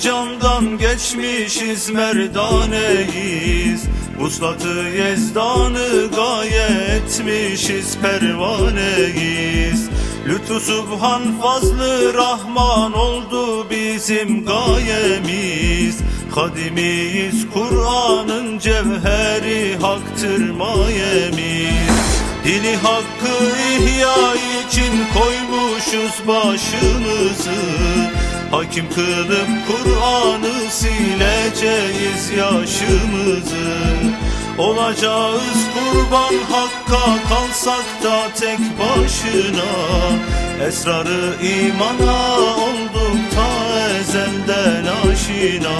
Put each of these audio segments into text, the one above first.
candan geçmişiz merdaneyiz. Vuslatı yezdanı gaye etmişiz pervaneyiz. Lütfu Subhan fazlı Rahman oldu bizim gayemiz. Kadimiyiz Kur'an'ın cevheri haktır mayemiz Dili hakkı ihya için koymuşuz başımızı Hakim kılıp Kur'an'ı sileceğiz yaşımızı. Olacağız kurban hakka kalsak da tek başına. Esrarı imana olduk ta ezelden aşina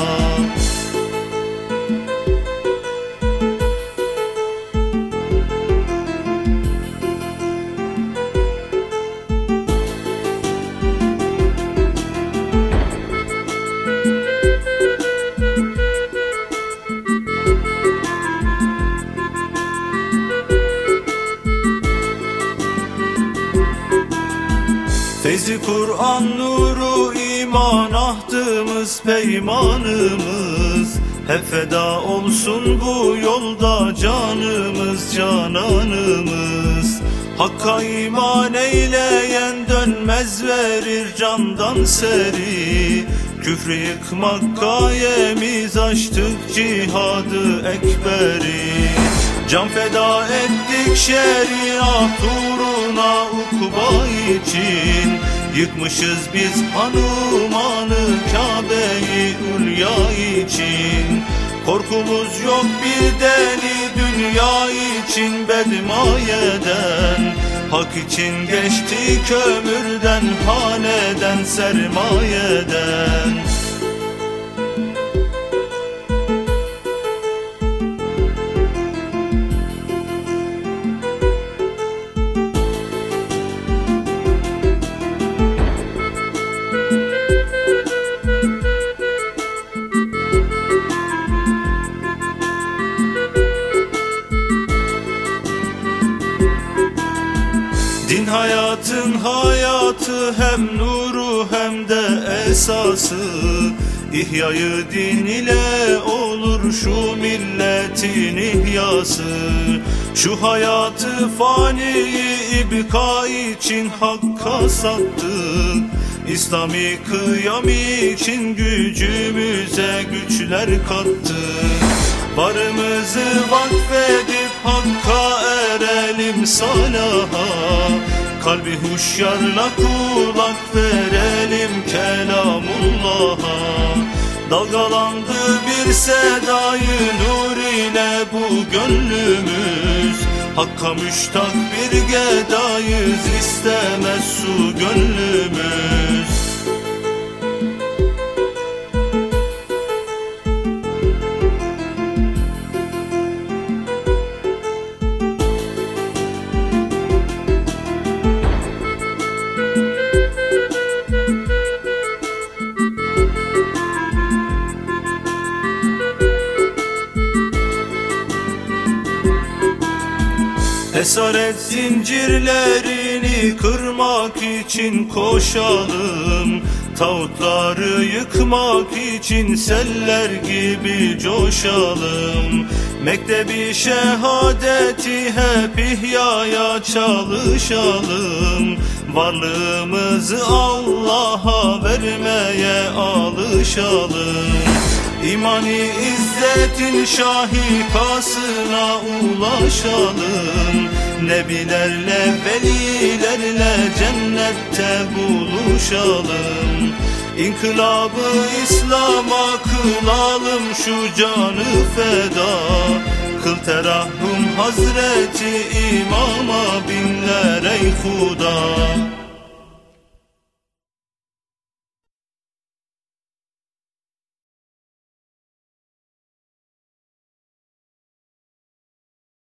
Feyzi Kur'an nuru iman ahdımız peymanımız. Hep feda olsun bu yolda canımız cananımız. Hakka iman eyleyen dönmez verir candan seri. Küfrü yıkmak gayemiz açtık cihadı ekberi. Can feda ettik şeriat uğruna ukba için Yıkmışız biz hanumanı Kabe'yi Ülya için. Korkumuz yok bir deli dünya için bedmayeden. Hak için geçti kömürden haneden sermayeden hayatın hayatı hem nuru hem de esası. İhyayı din ile olur şu milletin ihyası. Şu hayatı faniyi ibka için hakka sattık İslami kıyam için gücümüze güçler kattık Varımızı vakfedip hakka erelim salaha Kalbi huşyarla kulak verelim kelamullah'a. Dalgalandı bir sedayı nur ile bu gönlümüz. Hakka müştak bir gedayız istemez su gönlümüz Esaret zincirlerini kırmak için koşalım. Tağutları yıkmak için seller gibi coşalım. Mektebi şehadeti hep ihyaya çalışalım. Varlığımızı Allah'a vermeye alışalım. İmani izzetin şahikasına ulaşalım Nebilerle velilerle cennette buluşalım. İnkılabı İslam'a kılalım şu canı feda. Kıl terahhum Hazreti İmam'a binler ey Huda